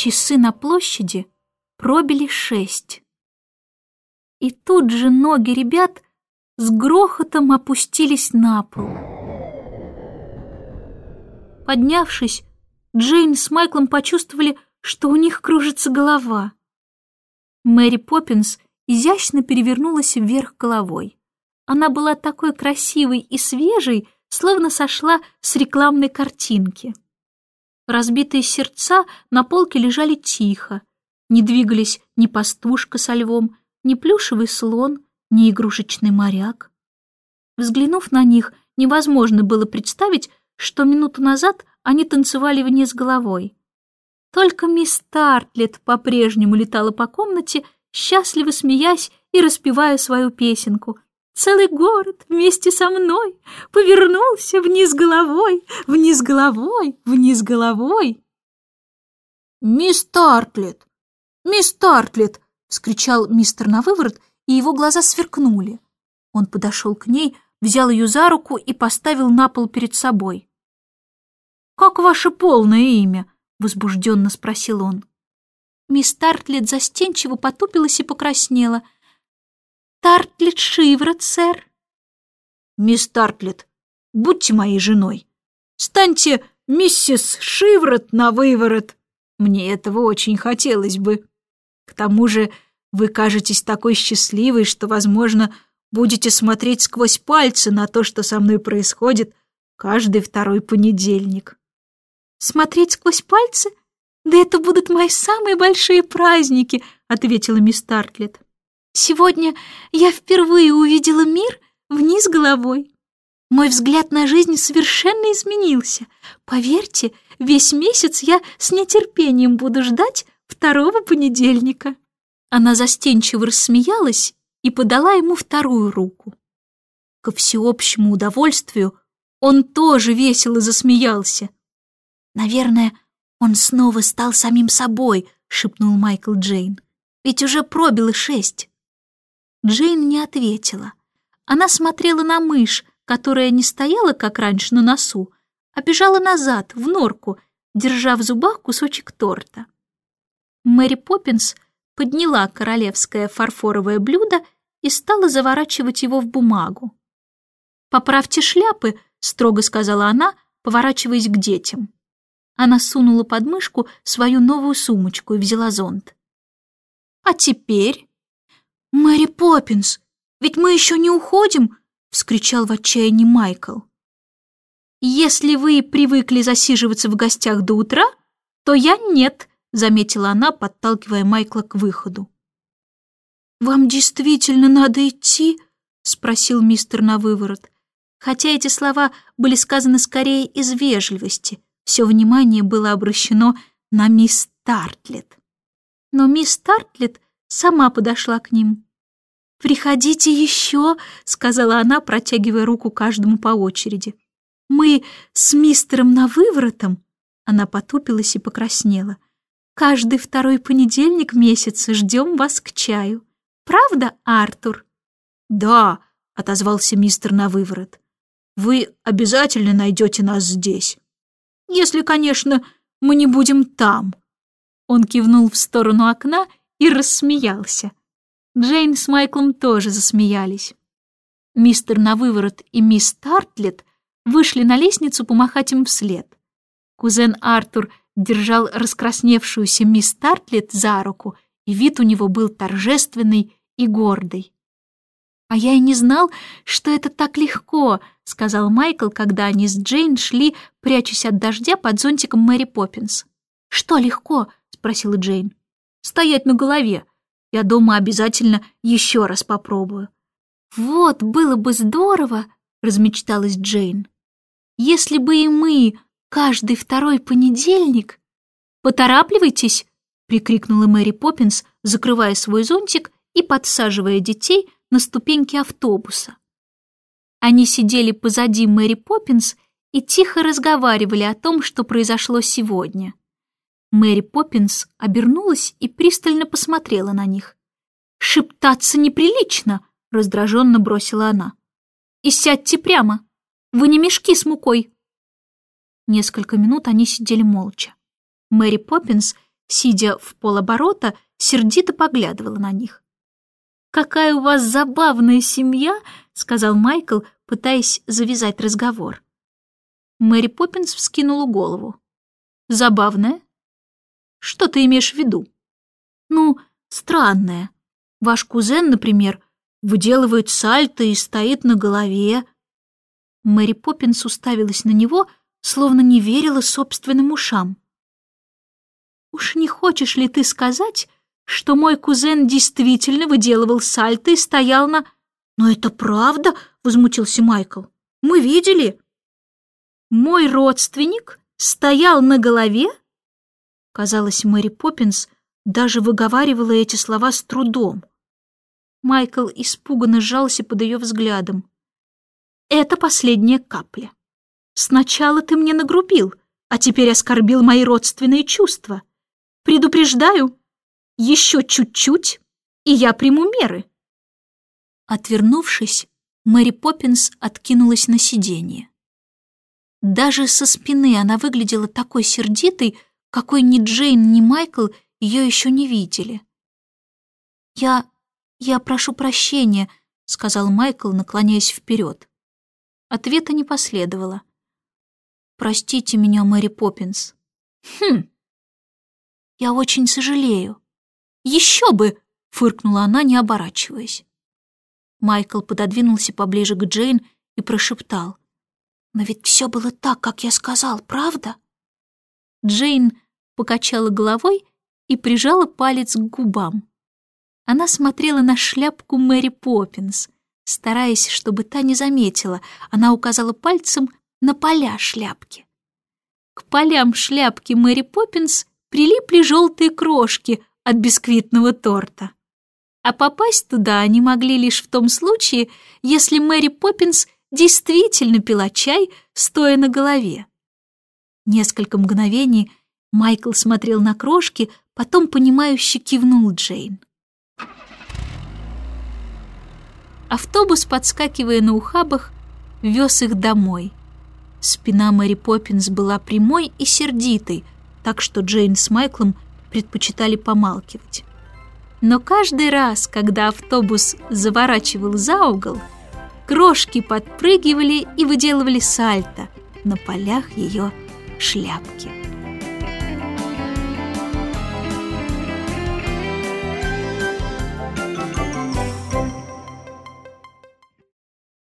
Часы на площади пробили шесть. И тут же ноги ребят с грохотом опустились на пол. Поднявшись, Джейн с Майклом почувствовали, что у них кружится голова. Мэри Поппинс изящно перевернулась вверх головой. Она была такой красивой и свежей, словно сошла с рекламной картинки. Разбитые сердца на полке лежали тихо, не двигались ни пастушка со львом, ни плюшевый слон, ни игрушечный моряк. Взглянув на них, невозможно было представить, что минуту назад они танцевали вниз головой. Только мисс Тартлет по-прежнему летала по комнате, счастливо смеясь и распевая свою песенку. Целый город вместе со мной повернулся вниз головой, вниз головой, вниз головой. «Мисс Тартлет! Мисс Тартлет!» — вскричал мистер на выворот, и его глаза сверкнули. Он подошел к ней, взял ее за руку и поставил на пол перед собой. «Как ваше полное имя?» — возбужденно спросил он. Мисс Тартлет застенчиво потупилась и покраснела. «Тартлет Шиворот, сэр». «Мисс Тартлет, будьте моей женой. Станьте миссис Шиворот на выворот. Мне этого очень хотелось бы. К тому же вы кажетесь такой счастливой, что, возможно, будете смотреть сквозь пальцы на то, что со мной происходит каждый второй понедельник». «Смотреть сквозь пальцы? Да это будут мои самые большие праздники», — ответила мисс Тартлет. «Сегодня я впервые увидела мир вниз головой. Мой взгляд на жизнь совершенно изменился. Поверьте, весь месяц я с нетерпением буду ждать второго понедельника». Она застенчиво рассмеялась и подала ему вторую руку. Ко всеобщему удовольствию он тоже весело засмеялся. «Наверное, он снова стал самим собой», — шепнул Майкл Джейн. «Ведь уже пробило шесть». Джейн не ответила. Она смотрела на мышь, которая не стояла, как раньше, на носу, а бежала назад, в норку, держа в зубах кусочек торта. Мэри Поппинс подняла королевское фарфоровое блюдо и стала заворачивать его в бумагу. «Поправьте шляпы», — строго сказала она, поворачиваясь к детям. Она сунула под мышку свою новую сумочку и взяла зонт. «А теперь?» «Мэри Поппинс, ведь мы еще не уходим!» — вскричал в отчаянии Майкл. «Если вы привыкли засиживаться в гостях до утра, то я нет», — заметила она, подталкивая Майкла к выходу. «Вам действительно надо идти?» — спросил мистер на выворот. Хотя эти слова были сказаны скорее из вежливости — все внимание было обращено на мисс Тартлет. Но мисс Тартлет сама подошла к ним. «Приходите еще», — сказала она, протягивая руку каждому по очереди. «Мы с мистером на выворотом», — она потупилась и покраснела, «каждый второй понедельник месяца ждем вас к чаю. Правда, Артур?» «Да», — отозвался мистер на выворот. «Вы обязательно найдете нас здесь». Если, конечно, мы не будем там». Он кивнул в сторону окна и рассмеялся. Джейн с Майклом тоже засмеялись. Мистер на выворот и мисс Тартлет вышли на лестницу помахать им вслед. Кузен Артур держал раскрасневшуюся мисс Тартлет за руку, и вид у него был торжественный и гордый. «А я и не знал, что это так легко», — сказал Майкл, когда они с Джейн шли, прячась от дождя под зонтиком Мэри Поппинс. «Что легко?» — спросила Джейн. «Стоять на голове. Я дома обязательно еще раз попробую». «Вот, было бы здорово», — размечталась Джейн. «Если бы и мы каждый второй понедельник...» «Поторапливайтесь!» — прикрикнула Мэри Поппинс, закрывая свой зонтик и подсаживая детей на ступеньки автобуса. Они сидели позади Мэри Поппинс и тихо разговаривали о том, что произошло сегодня. Мэри Поппинс обернулась и пристально посмотрела на них. «Шептаться неприлично!» — раздраженно бросила она. «И сядьте прямо! Вы не мешки с мукой!» Несколько минут они сидели молча. Мэри Поппинс сидя в полоборота, сердито поглядывала на них. «Какая у вас забавная семья!» — сказал Майкл, пытаясь завязать разговор. Мэри Поппинс вскинула голову. «Забавная? Что ты имеешь в виду?» «Ну, странная. Ваш кузен, например, выделывает сальто и стоит на голове». Мэри Поппинс уставилась на него, словно не верила собственным ушам. «Уж не хочешь ли ты сказать, что мой кузен действительно выделывал сальто и стоял на...» «Но это правда?» — возмутился Майкл. «Мы видели». Мой родственник стоял на голове? Казалось, Мэри Поппинс даже выговаривала эти слова с трудом. Майкл испуганно сжался под ее взглядом. «Это последняя капля. Сначала ты мне нагрубил, а теперь оскорбил мои родственные чувства. Предупреждаю, еще чуть-чуть, и я приму меры». Отвернувшись, Мэри Поппинс откинулась на сиденье. Даже со спины она выглядела такой сердитой, какой ни Джейн, ни Майкл ее еще не видели. «Я... я прошу прощения», — сказал Майкл, наклоняясь вперед. Ответа не последовало. «Простите меня, Мэри Поппинс». «Хм, я очень сожалею». «Еще бы!» — фыркнула она, не оборачиваясь. Майкл пододвинулся поближе к Джейн и прошептал. Но ведь все было так, как я сказал, правда? Джейн покачала головой и прижала палец к губам. Она смотрела на шляпку Мэри Поппинс. Стараясь, чтобы та не заметила, она указала пальцем на поля шляпки. К полям шляпки Мэри Поппинс прилипли желтые крошки от бисквитного торта. А попасть туда они могли лишь в том случае, если Мэри Поппинс — действительно пила чай, стоя на голове. Несколько мгновений Майкл смотрел на крошки, потом понимающе кивнул Джейн. Автобус, подскакивая на ухабах, вез их домой. Спина Мэри Поппинс была прямой и сердитой, так что Джейн с Майклом предпочитали помалкивать. Но каждый раз, когда автобус заворачивал за угол, Крошки подпрыгивали и выделывали сальто на полях ее шляпки.